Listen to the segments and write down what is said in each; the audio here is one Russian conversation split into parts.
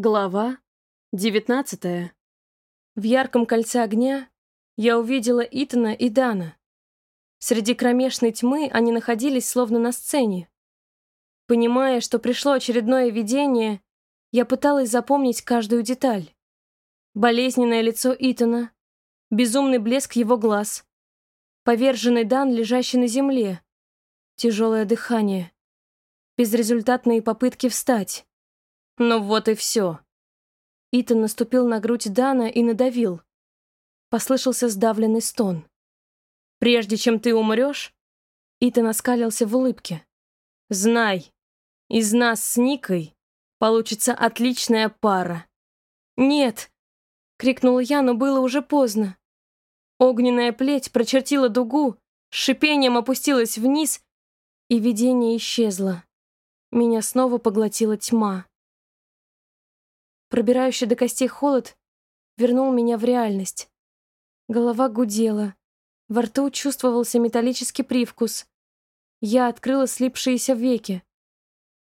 Глава 19 В ярком кольце огня я увидела Итана и Дана. Среди кромешной тьмы они находились словно на сцене. Понимая, что пришло очередное видение, я пыталась запомнить каждую деталь. Болезненное лицо Итана, безумный блеск его глаз, поверженный Дан, лежащий на земле, тяжелое дыхание, безрезультатные попытки встать. Но вот и все. Итан наступил на грудь Дана и надавил. Послышался сдавленный стон. «Прежде чем ты умрешь...» Итан оскалился в улыбке. «Знай, из нас с Никой получится отличная пара». «Нет!» — крикнула я, но было уже поздно. Огненная плеть прочертила дугу, с шипением опустилась вниз, и видение исчезло. Меня снова поглотила тьма. Пробирающий до костей холод вернул меня в реальность. Голова гудела. Во рту чувствовался металлический привкус. Я открыла слипшиеся веки.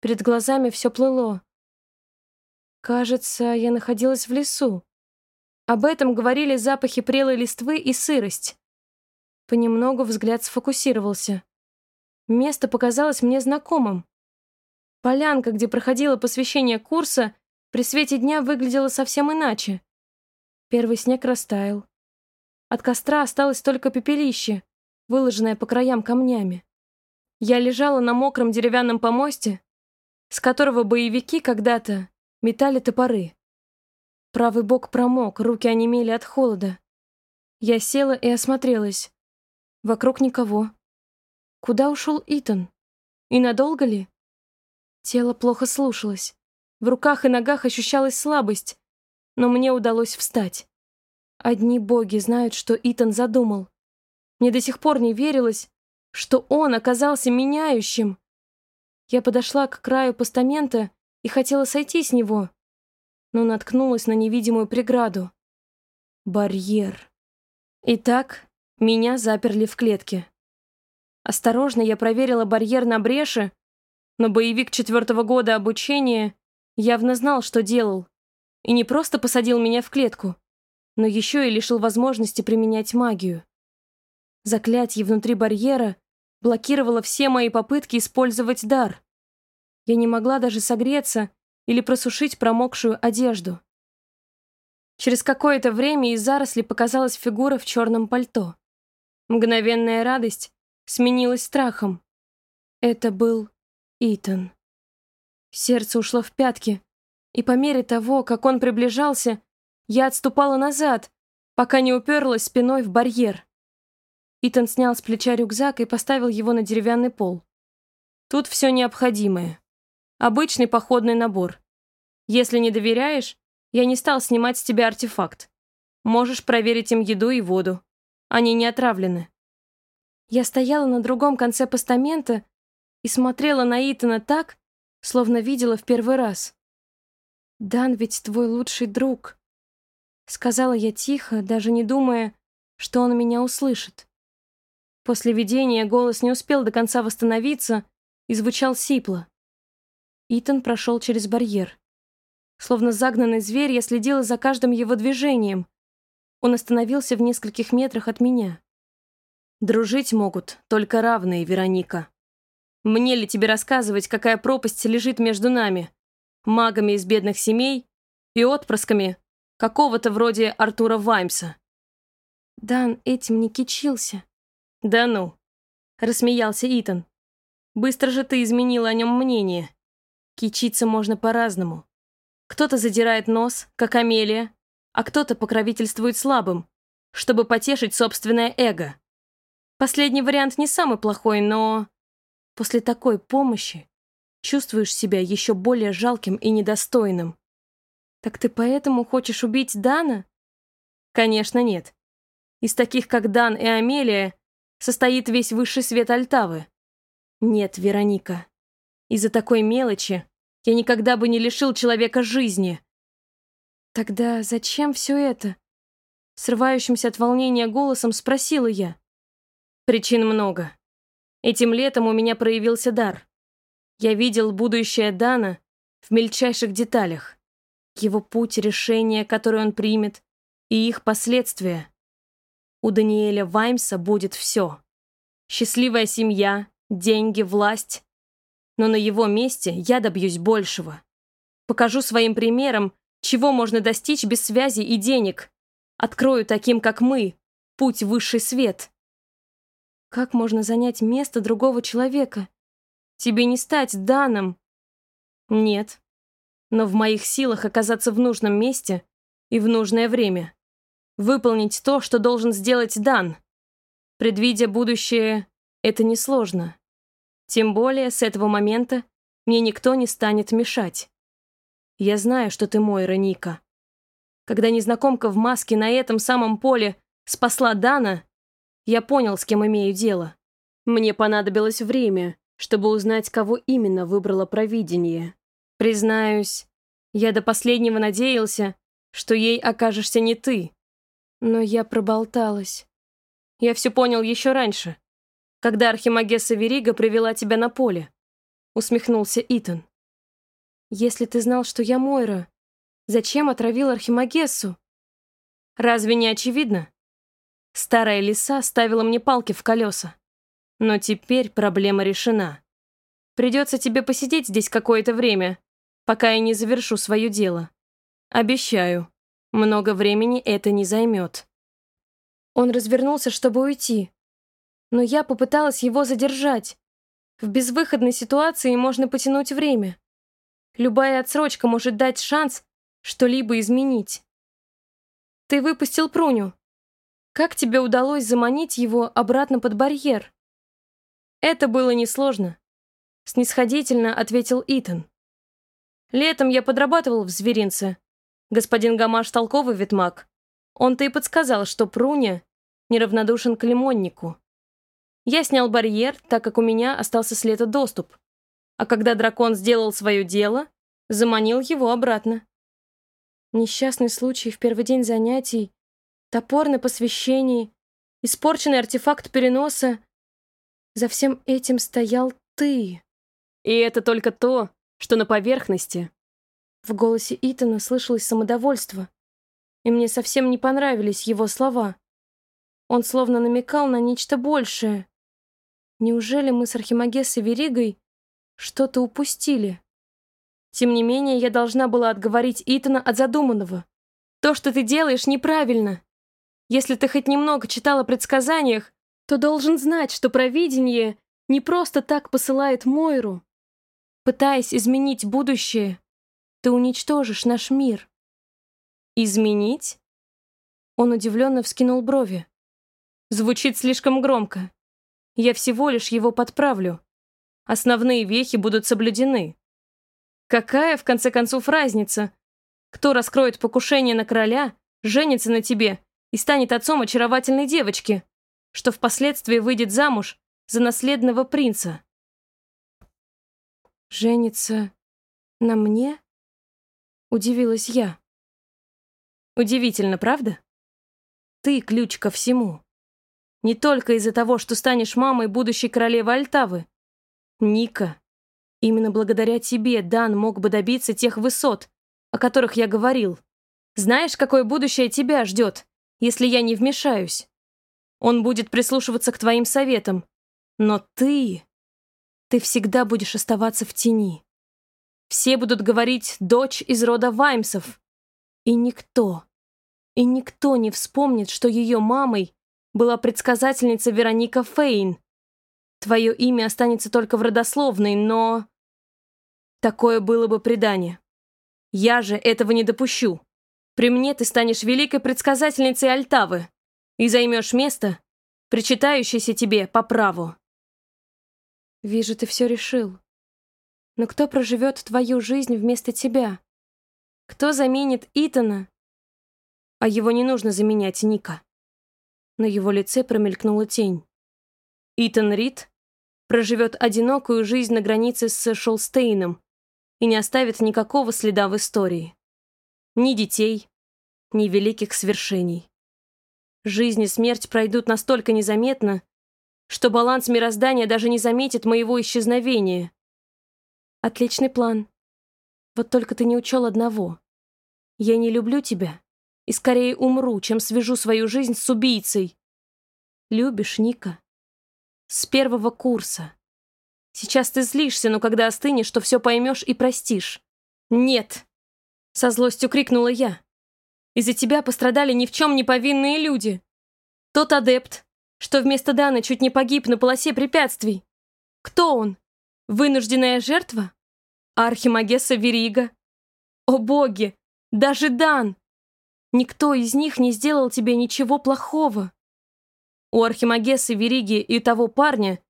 Перед глазами все плыло. Кажется, я находилась в лесу. Об этом говорили запахи прелой листвы и сырость. Понемногу взгляд сфокусировался. Место показалось мне знакомым. Полянка, где проходило посвящение курса, при свете дня выглядела совсем иначе. Первый снег растаял. От костра осталось только пепелище, выложенное по краям камнями. Я лежала на мокром деревянном помосте, с которого боевики когда-то метали топоры. Правый бок промок, руки онемели от холода. Я села и осмотрелась. Вокруг никого. Куда ушел Итан? И надолго ли? Тело плохо слушалось. В руках и ногах ощущалась слабость, но мне удалось встать. Одни боги знают, что Итан задумал. Мне до сих пор не верилось, что он оказался меняющим. Я подошла к краю постамента и хотела сойти с него, но наткнулась на невидимую преграду. Барьер. Итак, меня заперли в клетке. Осторожно я проверила барьер на бреши, но боевик четвертого года обучения явно знал, что делал, и не просто посадил меня в клетку, но еще и лишил возможности применять магию. Заклятие внутри барьера блокировало все мои попытки использовать дар. Я не могла даже согреться или просушить промокшую одежду. Через какое-то время из заросли показалась фигура в черном пальто. Мгновенная радость сменилась страхом. Это был Итан. Сердце ушло в пятки, и по мере того, как он приближался, я отступала назад, пока не уперлась спиной в барьер. Итан снял с плеча рюкзак и поставил его на деревянный пол. Тут все необходимое. Обычный походный набор. Если не доверяешь, я не стал снимать с тебя артефакт. Можешь проверить им еду и воду. Они не отравлены. Я стояла на другом конце постамента и смотрела на Итана так, словно видела в первый раз. «Дан ведь твой лучший друг», — сказала я тихо, даже не думая, что он меня услышит. После видения голос не успел до конца восстановиться и звучал сипло. Итан прошел через барьер. Словно загнанный зверь, я следила за каждым его движением. Он остановился в нескольких метрах от меня. «Дружить могут только равные, Вероника», мне ли тебе рассказывать, какая пропасть лежит между нами? Магами из бедных семей и отпрысками какого-то вроде Артура Ваймса. Дан этим не кичился. Да ну, рассмеялся Итан. Быстро же ты изменила о нем мнение. Кичиться можно по-разному. Кто-то задирает нос, как Амелия, а кто-то покровительствует слабым, чтобы потешить собственное эго. Последний вариант не самый плохой, но... После такой помощи чувствуешь себя еще более жалким и недостойным. Так ты поэтому хочешь убить Дана? Конечно, нет. Из таких, как Дан и Амелия, состоит весь высший свет Альтавы. Нет, Вероника. Из-за такой мелочи я никогда бы не лишил человека жизни. Тогда зачем все это? Срывающимся от волнения голосом спросила я. Причин много. Этим летом у меня проявился дар. Я видел будущее Дана в мельчайших деталях. его путь, решение, которое он примет, и их последствия. У Даниэля Ваймса будет все. Счастливая семья, деньги, власть. Но на его месте я добьюсь большего. Покажу своим примером, чего можно достичь без связи и денег. Открою таким, как мы, путь в высший свет. Как можно занять место другого человека? Тебе не стать Даном. Нет. Но в моих силах оказаться в нужном месте и в нужное время. Выполнить то, что должен сделать Дан. Предвидя будущее, это несложно. Тем более, с этого момента мне никто не станет мешать. Я знаю, что ты мой, Раника. Когда незнакомка в маске на этом самом поле спасла Дана, я понял, с кем имею дело. Мне понадобилось время, чтобы узнать, кого именно выбрало провидение. Признаюсь, я до последнего надеялся, что ей окажешься не ты. Но я проболталась. Я все понял еще раньше, когда Архимагесса Верига привела тебя на поле. Усмехнулся Итан. Если ты знал, что я Мойра, зачем отравил Архимагессу? Разве не очевидно? Старая лиса ставила мне палки в колеса. Но теперь проблема решена. Придется тебе посидеть здесь какое-то время, пока я не завершу свое дело. Обещаю, много времени это не займет. Он развернулся, чтобы уйти. Но я попыталась его задержать. В безвыходной ситуации можно потянуть время. Любая отсрочка может дать шанс что-либо изменить. Ты выпустил Пруню. Как тебе удалось заманить его обратно под барьер? Это было несложно. Снисходительно ответил Итан. Летом я подрабатывал в зверинце. Господин Гамаш толковый ветмак. Он-то и подсказал, что Пруня неравнодушен к лимоннику. Я снял барьер, так как у меня остался след доступ. А когда дракон сделал свое дело, заманил его обратно. Несчастный случай в первый день занятий, топор на посвящении, испорченный артефакт переноса — за всем этим стоял ты. И это только то, что на поверхности. В голосе Итана слышалось самодовольство, и мне совсем не понравились его слова. Он словно намекал на нечто большее. Неужели мы с Архимагессой Веригой что-то упустили? Тем не менее, я должна была отговорить Итана от задуманного. То, что ты делаешь, неправильно. Если ты хоть немного читала о предсказаниях, то должен знать, что провидение не просто так посылает Мойру. Пытаясь изменить будущее, ты уничтожишь наш мир. Изменить? Он удивленно вскинул брови. Звучит слишком громко. Я всего лишь его подправлю. Основные вехи будут соблюдены. Какая, в конце концов, разница? Кто раскроет покушение на короля, женится на тебе и станет отцом очаровательной девочки? что впоследствии выйдет замуж за наследного принца. «Женится на мне?» — удивилась я. «Удивительно, правда? Ты ключ ко всему. Не только из-за того, что станешь мамой будущей королевы Альтавы. Ника, именно благодаря тебе Дан мог бы добиться тех высот, о которых я говорил. Знаешь, какое будущее тебя ждет, если я не вмешаюсь?» Он будет прислушиваться к твоим советам. Но ты... Ты всегда будешь оставаться в тени. Все будут говорить «дочь из рода Ваймсов». И никто, и никто не вспомнит, что ее мамой была предсказательница Вероника Фейн. Твое имя останется только в родословной, но... Такое было бы предание. Я же этого не допущу. При мне ты станешь великой предсказательницей Альтавы и займешь место, причитающееся тебе по праву. Вижу, ты все решил. Но кто проживет твою жизнь вместо тебя? Кто заменит Итана? А его не нужно заменять, Ника. На его лице промелькнула тень. Итан Рид проживет одинокую жизнь на границе с Шолстейном и не оставит никакого следа в истории. Ни детей, ни великих свершений. Жизнь и смерть пройдут настолько незаметно, что баланс мироздания даже не заметит моего исчезновения. Отличный план. Вот только ты не учел одного. Я не люблю тебя и скорее умру, чем свяжу свою жизнь с убийцей. Любишь, Ника? С первого курса. Сейчас ты злишься, но когда остынешь, то все поймешь и простишь. Нет! Со злостью крикнула я. Из-за тебя пострадали ни в чем не повинные люди. Тот адепт, что вместо Дана чуть не погиб на полосе препятствий. Кто он? Вынужденная жертва? Архимагесса Верига? О боги! Даже Дан! Никто из них не сделал тебе ничего плохого. У Архимагессы Вериги и того парня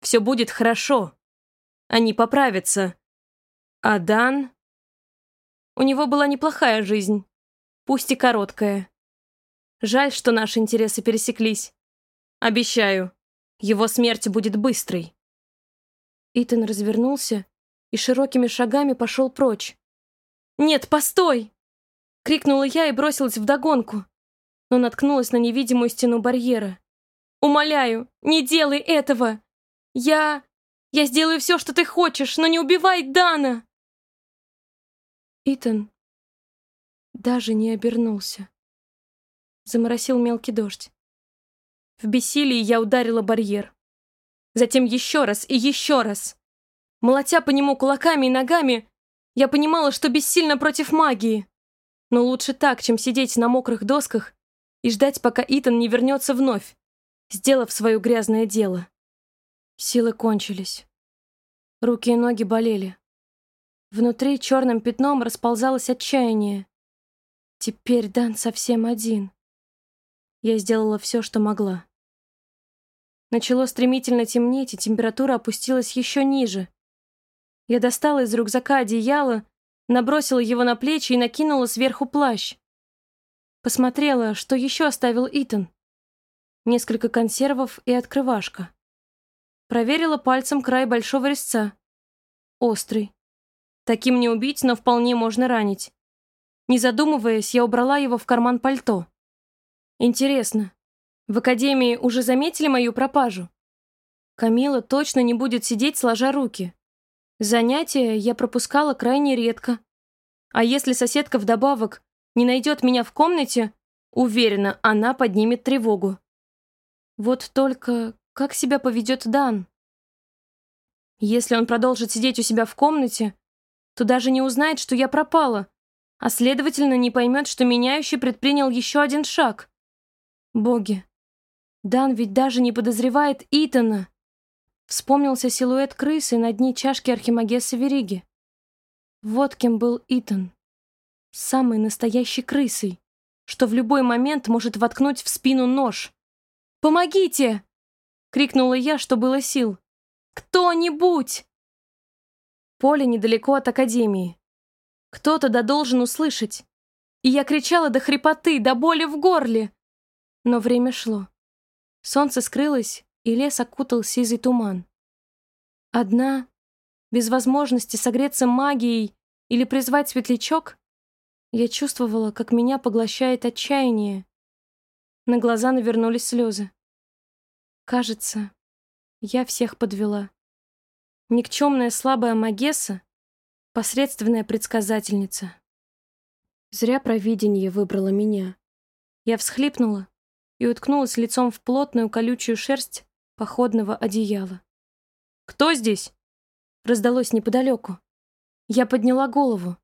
все будет хорошо. Они поправятся. А Дан... У него была неплохая жизнь, пусть и короткая. Жаль, что наши интересы пересеклись. Обещаю, его смерть будет быстрой. Итан развернулся и широкими шагами пошел прочь. «Нет, постой!» Крикнула я и бросилась вдогонку, но наткнулась на невидимую стену барьера. «Умоляю, не делай этого! Я... я сделаю все, что ты хочешь, но не убивай Дана!» Итан даже не обернулся. Заморосил мелкий дождь. В бессилии я ударила барьер. Затем еще раз и еще раз. Молотя по нему кулаками и ногами, я понимала, что бессильно против магии. Но лучше так, чем сидеть на мокрых досках и ждать, пока Итан не вернется вновь, сделав свое грязное дело. Силы кончились. Руки и ноги болели. Внутри черным пятном расползалось отчаяние. Теперь Дан совсем один. Я сделала все, что могла. Начало стремительно темнеть, и температура опустилась еще ниже. Я достала из рюкзака одеяло набросила его на плечи и накинула сверху плащ. Посмотрела, что еще оставил Итан. Несколько консервов и открывашка. Проверила пальцем край большого резца. Острый. Таким не убить, но вполне можно ранить. Не задумываясь, я убрала его в карман пальто. Интересно, в академии уже заметили мою пропажу? Камила точно не будет сидеть сложа руки. Занятия я пропускала крайне редко. А если соседка вдобавок не найдет меня в комнате, уверена, она поднимет тревогу. Вот только как себя поведет Дан? Если он продолжит сидеть у себя в комнате, то даже не узнает, что я пропала, а следовательно не поймет, что меняющий предпринял еще один шаг. Боги, Дан ведь даже не подозревает Итана. Вспомнился силуэт крысы на дне чашки Архимагеса Вериги. Вот кем был Итан. Самой настоящей крысой, что в любой момент может воткнуть в спину нож. «Помогите!» — крикнула я, что было сил. «Кто-нибудь!» Поле недалеко от Академии. Кто-то да должен услышать. И я кричала до хрипоты, до боли в горле. Но время шло. Солнце скрылось, и лес окутал сизый туман. Одна, без возможности согреться магией или призвать светлячок, я чувствовала, как меня поглощает отчаяние. На глаза навернулись слезы. Кажется, я всех подвела. Никчемная слабая Магесса, посредственная предсказательница. Зря провидение выбрало меня. Я всхлипнула и уткнулась лицом в плотную колючую шерсть походного одеяла. «Кто здесь?» раздалось неподалеку. Я подняла голову.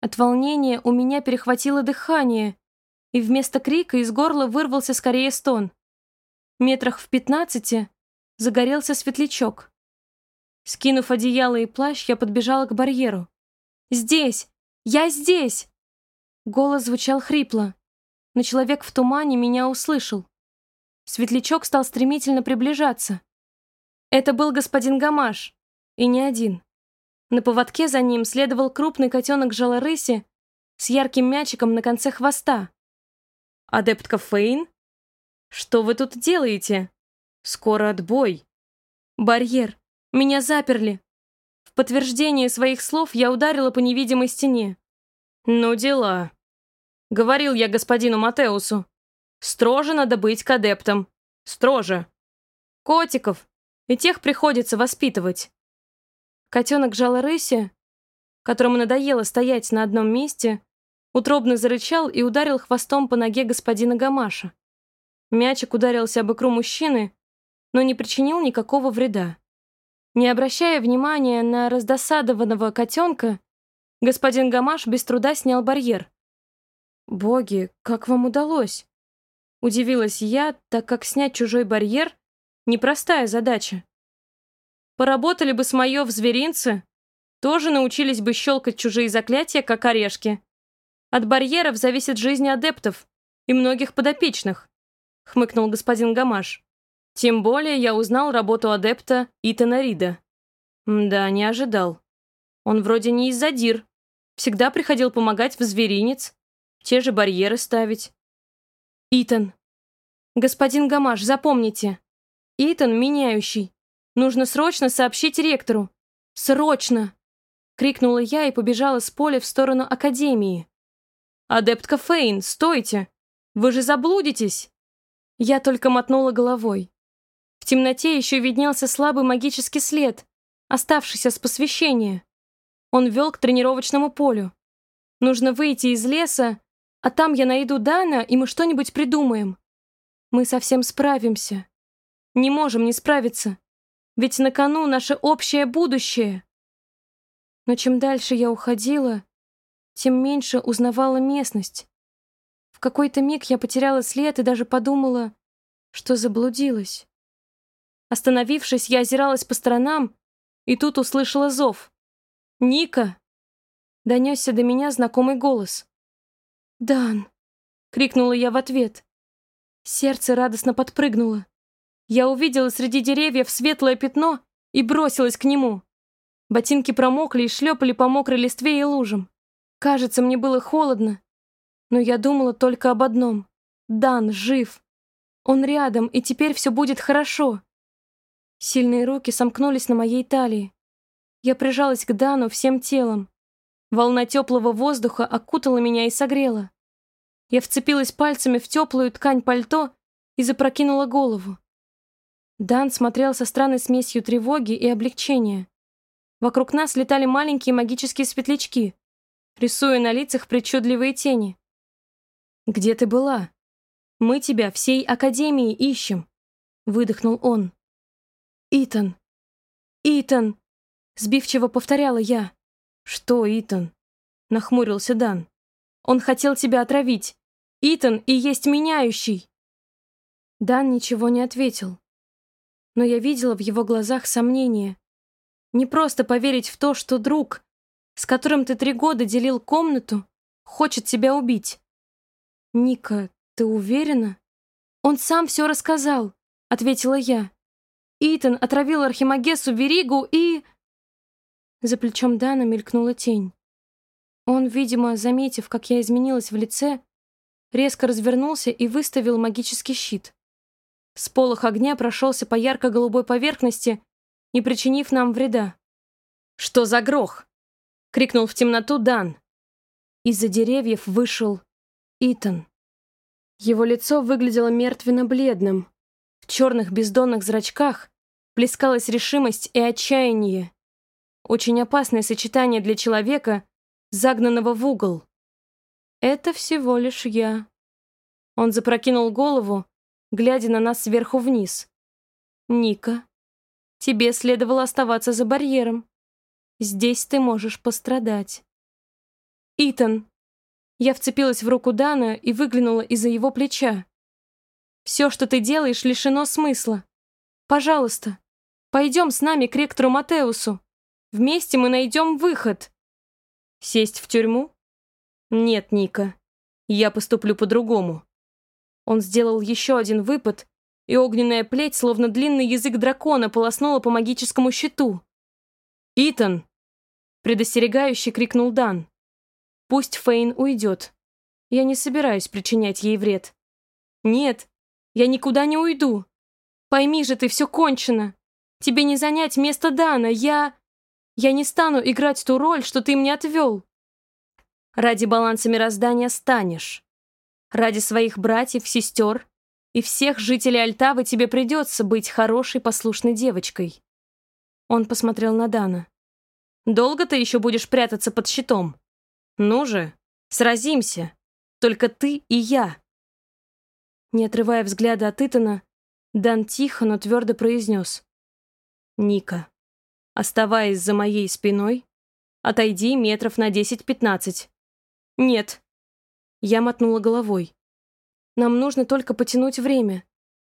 От волнения у меня перехватило дыхание, и вместо крика из горла вырвался скорее стон. Метрах в пятнадцати загорелся светлячок. Скинув одеяло и плащ, я подбежала к барьеру. «Здесь! Я здесь!» Голос звучал хрипло но человек в тумане меня услышал. Светлячок стал стремительно приближаться. Это был господин Гамаш, и не один. На поводке за ним следовал крупный котенок жалорыси с ярким мячиком на конце хвоста. «Адептка Фейн? Что вы тут делаете? Скоро отбой!» «Барьер! Меня заперли!» В подтверждение своих слов я ударила по невидимой стене. «Ну дела!» Говорил я господину Матеусу. Строже надо быть к адептам. Строже. Котиков. И тех приходится воспитывать. Котенок жала рыси, которому надоело стоять на одном месте, Утробно зарычал и ударил хвостом по ноге господина Гамаша. Мячик ударился об икру мужчины, но не причинил никакого вреда. Не обращая внимания на раздосадованного котенка, господин Гамаш без труда снял барьер. «Боги, как вам удалось?» Удивилась я, так как снять чужой барьер — непростая задача. Поработали бы с моё в зверинце, тоже научились бы щелкать чужие заклятия, как орешки. От барьеров зависит жизнь адептов и многих подопечных, хмыкнул господин Гамаш. Тем более я узнал работу адепта Итана Рида. Да, не ожидал. Он вроде не из задир. Всегда приходил помогать в зверинец, те же барьеры ставить. Итан. Господин Гамаш, запомните. Итан меняющий. Нужно срочно сообщить ректору. Срочно! Крикнула я и побежала с поля в сторону Академии. «Адептка Фейн, стойте! Вы же заблудитесь!» Я только мотнула головой. В темноте еще виднелся слабый магический след, оставшийся с посвящения. Он вел к тренировочному полю. Нужно выйти из леса, а там я найду Дана, и мы что-нибудь придумаем. Мы совсем справимся. Не можем не справиться. Ведь на кону наше общее будущее. Но чем дальше я уходила, тем меньше узнавала местность. В какой-то миг я потеряла след и даже подумала, что заблудилась. Остановившись, я озиралась по сторонам и тут услышала зов. «Ника!» Донесся до меня знакомый голос. «Дан!» — крикнула я в ответ. Сердце радостно подпрыгнуло. Я увидела среди деревьев светлое пятно и бросилась к нему. Ботинки промокли и шлепали по мокрой листве и лужам. Кажется, мне было холодно. Но я думала только об одном. Дан жив. Он рядом, и теперь все будет хорошо. Сильные руки сомкнулись на моей талии. Я прижалась к Дану всем телом. Волна теплого воздуха окутала меня и согрела. Я вцепилась пальцами в теплую ткань пальто и запрокинула голову. Дан смотрел со странной смесью тревоги и облегчения. Вокруг нас летали маленькие магические светлячки, рисуя на лицах причудливые тени. «Где ты была? Мы тебя всей Академии ищем», — выдохнул он. «Итан! Итан!» — сбивчиво повторяла я. «Что, Итан?» — нахмурился Дан. «Он хотел тебя отравить. Итан и есть меняющий!» Дан ничего не ответил. Но я видела в его глазах сомнение. Не просто поверить в то, что друг, с которым ты три года делил комнату, хочет тебя убить. Ника, ты уверена? Он сам все рассказал, ответила я. Итан отравил Архимагесу Веригу и... За плечом Дана мелькнула тень. Он, видимо, заметив, как я изменилась в лице, резко развернулся и выставил магический щит. Сполох огня прошелся по ярко-голубой поверхности, не причинив нам вреда. «Что за грох?» — крикнул в темноту Дан. Из-за деревьев вышел Итан. Его лицо выглядело мертвенно-бледным. В черных бездонных зрачках плескалась решимость и отчаяние. Очень опасное сочетание для человека, загнанного в угол. «Это всего лишь я». Он запрокинул голову, глядя на нас сверху вниз. «Ника, Тебе следовало оставаться за барьером. Здесь ты можешь пострадать. Итан. Я вцепилась в руку Дана и выглянула из-за его плеча. Все, что ты делаешь, лишено смысла. Пожалуйста, пойдем с нами к ректору Матеусу. Вместе мы найдем выход. Сесть в тюрьму? Нет, Ника. Я поступлю по-другому. Он сделал еще один выпад, и огненная плеть, словно длинный язык дракона, полоснула по магическому щиту. «Итан!» — предостерегающе крикнул Дан. «Пусть Фейн уйдет. Я не собираюсь причинять ей вред. Нет, я никуда не уйду. Пойми же ты, все кончено. Тебе не занять место Дана, я... Я не стану играть ту роль, что ты мне отвел. Ради баланса мироздания станешь. Ради своих братьев, сестер и всех жителей Альтавы тебе придется быть хорошей послушной девочкой». Он посмотрел на Дана. «Долго ты еще будешь прятаться под щитом? Ну же, Сразимся. Только ты и я. Не отрывая взгляда от Итана, Дан тихо, но твердо произнес. «Ника, оставаясь за моей спиной, отойди метров на 10-15». «Нет». Я мотнула головой. «Нам нужно только потянуть время.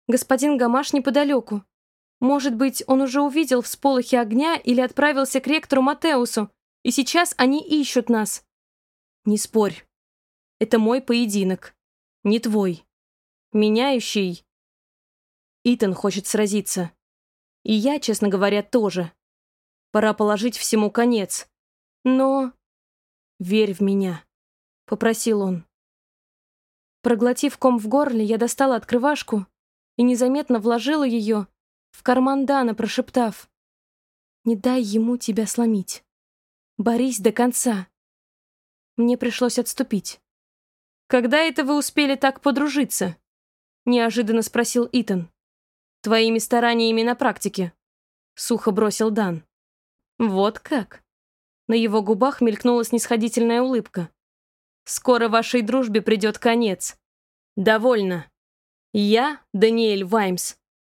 Господин Гамаш неподалеку. Может быть, он уже увидел всполохи огня или отправился к ректору Матеусу, и сейчас они ищут нас. Не спорь. Это мой поединок, не твой. Меняющий. Итан хочет сразиться. И я, честно говоря, тоже. Пора положить всему конец. Но... Верь в меня, попросил он. Проглотив ком в горле, я достала открывашку и незаметно вложила ее в карман Дана, прошептав. «Не дай ему тебя сломить. Борись до конца». Мне пришлось отступить. «Когда это вы успели так подружиться?» Неожиданно спросил Итан. «Твоими стараниями на практике», — сухо бросил Дан. «Вот как?» На его губах мелькнула снисходительная улыбка. «Скоро вашей дружбе придет конец. Довольно. Я, Даниэль Ваймс,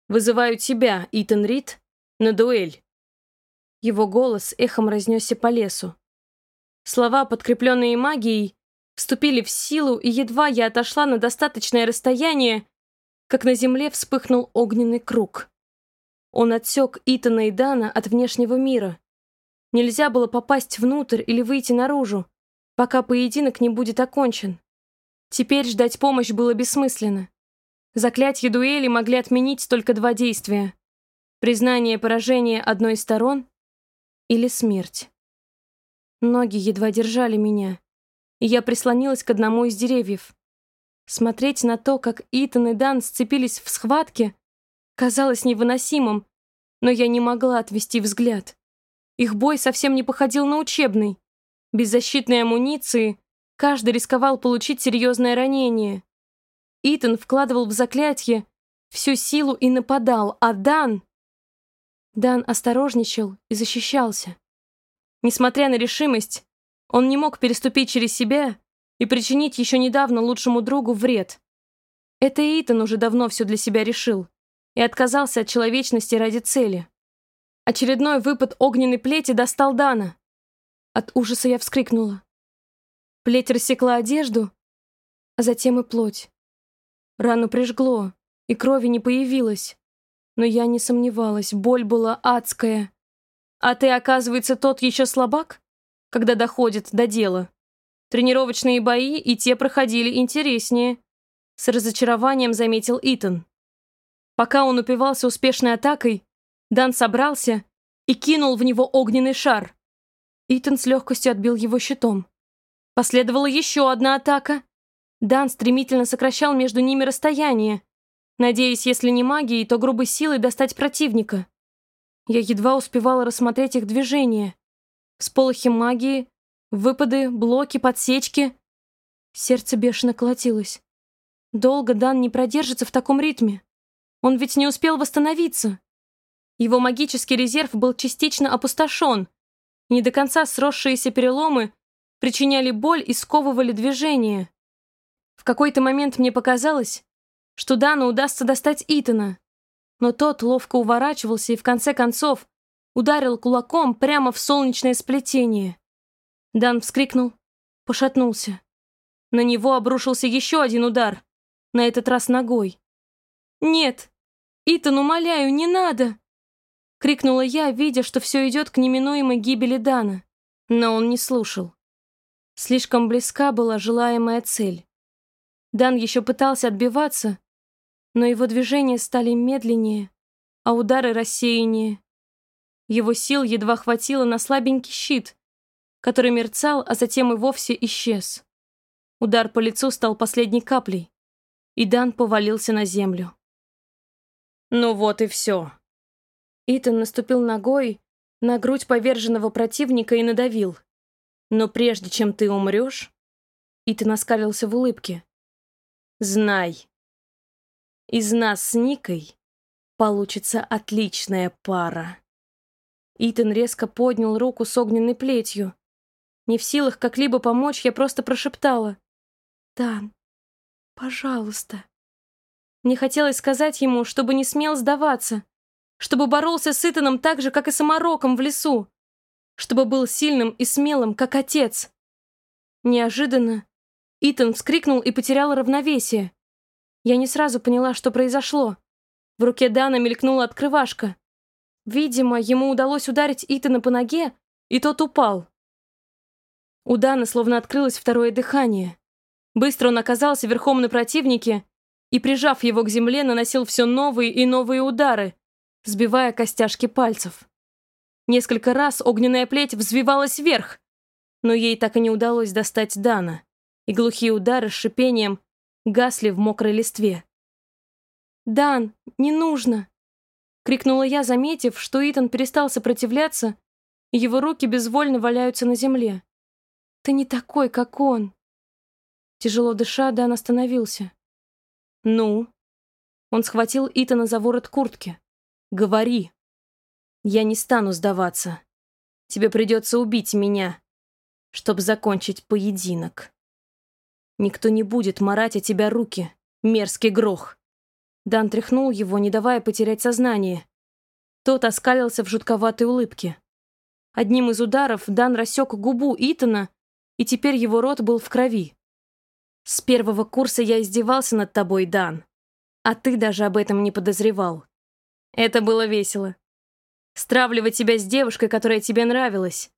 вызываю тебя, Итан Рид, на дуэль». Его голос эхом разнесся по лесу. Слова, подкрепленные магией, вступили в силу, и едва я отошла на достаточное расстояние, как на земле вспыхнул огненный круг. Он отсек Итана и Дана от внешнего мира. Нельзя было попасть внутрь или выйти наружу, пока поединок не будет окончен. Теперь ждать помощь было бессмысленно. Заклятье дуэли могли отменить только два действия. Признание поражения одной из сторон или смерть. Ноги едва держали меня, и я прислонилась к одному из деревьев. Смотреть на то, как Итан и Дан сцепились в схватке, казалось невыносимым, но я не могла отвести взгляд. Их бой совсем не походил на учебный. Без защитной амуниции каждый рисковал получить серьезное ранение. Итан вкладывал в заклятие всю силу и нападал, а Дан... Дан осторожничал и защищался. Несмотря на решимость, он не мог переступить через себя и причинить еще недавно лучшему другу вред. Это Итан уже давно все для себя решил и отказался от человечности ради цели. Очередной выпад огненной плети достал Дана. От ужаса я вскрикнула. Плеть рассекла одежду, а затем и плоть. Рану прижгло, и крови не появилось. Но я не сомневалась, боль была адская. А ты, оказывается, тот еще слабак, когда доходит до дела. Тренировочные бои и те проходили интереснее. С разочарованием заметил Итан. Пока он упивался успешной атакой, Дан собрался и кинул в него огненный шар. Итан с легкостью отбил его щитом. Последовала еще одна атака. Дан стремительно сокращал между ними расстояние, надеясь, если не магией, то грубой силой достать противника. Я едва успевала рассмотреть их движения. Всполохи магии, выпады, блоки, подсечки. Сердце бешено колотилось. Долго Дан не продержится в таком ритме. Он ведь не успел восстановиться. Его магический резерв был частично опустошен. Не до конца сросшиеся переломы причиняли боль и сковывали движение. В какой-то момент мне показалось, что Дану удастся достать Итана но тот ловко уворачивался и в конце концов ударил кулаком прямо в солнечное сплетение. Дан вскрикнул, пошатнулся. На него обрушился еще один удар, на этот раз ногой. «Нет! Итан, умоляю, не надо!» Крикнула я, видя, что все идет к неминуемой гибели Дана. Но он не слушал. Слишком близка была желаемая цель. Дан еще пытался отбиваться, но его движения стали медленнее, а удары рассеяннее. Его сил едва хватило на слабенький щит, который мерцал, а затем и вовсе исчез. Удар по лицу стал последней каплей, и Дан повалился на землю. «Ну вот и все». Итан наступил ногой на грудь поверженного противника и надавил. «Но прежде чем ты умрешь...» Итан оскалился в улыбке. «Знай, из нас с Никой получится отличная пара. Итан резко поднял руку с огненной плетью. Не в силах как-либо помочь, я просто прошептала. «Дан, пожалуйста». Мне хотелось сказать ему, чтобы не смел сдаваться, чтобы боролся с Итаном так же, как и с Амароком в лесу, чтобы был сильным и смелым, как отец. Неожиданно Итан вскрикнул и потерял равновесие. Я не сразу поняла, что произошло. В руке Дана мелькнула открывашка. Видимо, ему удалось ударить Итана по ноге, и тот упал. У Дана словно открылось второе дыхание. Быстро он оказался верхом на противнике и, прижав его к земле, наносил все новые и новые удары, сбивая костяшки пальцев. Несколько раз огненная плеть взвивалась вверх, но ей так и не удалось достать Дана, и глухие удары с шипением гасли в мокрой листве. «Дан, не нужно!» — крикнула я, заметив, что Итан перестал сопротивляться, и его руки безвольно валяются на земле. «Ты не такой, как он!» Тяжело дыша, Дан остановился. «Ну?» Он схватил Итана за ворот куртки. «Говори!» «Я не стану сдаваться. Тебе придется убить меня, чтобы закончить поединок. Никто не будет марать о тебя руки, мерзкий грох!» Дан тряхнул его, не давая потерять сознание. Тот оскалился в жутковатой улыбке. Одним из ударов Дан рассек губу Итана, и теперь его рот был в крови. С первого курса я издевался над тобой, Дан. А ты даже об этом не подозревал. Это было весело. Стравливать тебя с девушкой, которая тебе нравилась.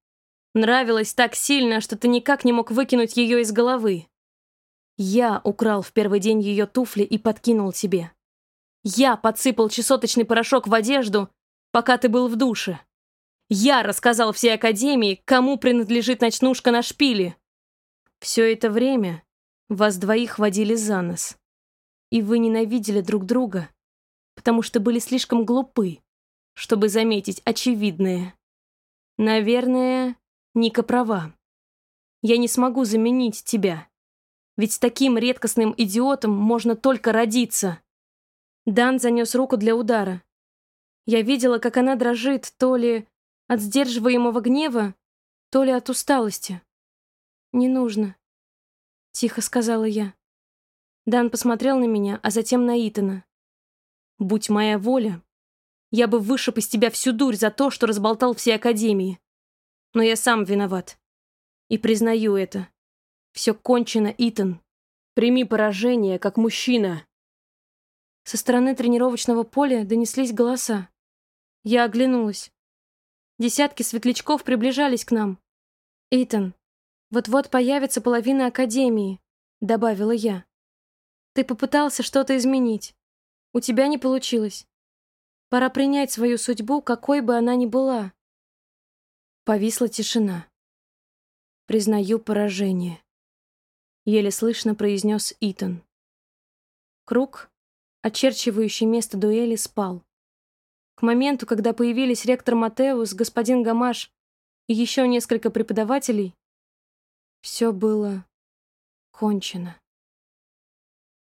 Нравилась так сильно, что ты никак не мог выкинуть ее из головы. Я украл в первый день ее туфли и подкинул тебе. Я подсыпал чесоточный порошок в одежду, пока ты был в душе. Я рассказал всей Академии, кому принадлежит ночнушка на шпиле. Все это время вас двоих водили за нос. И вы ненавидели друг друга, потому что были слишком глупы, чтобы заметить очевидное. Наверное, Ника права. Я не смогу заменить тебя. Ведь с таким редкостным идиотом можно только родиться. Дан занес руку для удара. Я видела, как она дрожит то ли от сдерживаемого гнева, то ли от усталости. «Не нужно», — тихо сказала я. Дан посмотрел на меня, а затем на Итана. «Будь моя воля, я бы вышиб из тебя всю дурь за то, что разболтал все академии. Но я сам виноват. И признаю это. Все кончено, Итан. Прими поражение, как мужчина». Со стороны тренировочного поля донеслись голоса. Я оглянулась. Десятки светлячков приближались к нам. «Итан, вот-вот появится половина Академии», — добавила я. «Ты попытался что-то изменить. У тебя не получилось. Пора принять свою судьбу, какой бы она ни была». Повисла тишина. «Признаю поражение», — еле слышно произнес Итан. Круг, очерчивающий место дуэли, спал. К моменту, когда появились ректор Матеус, господин Гамаш и еще несколько преподавателей, все было кончено.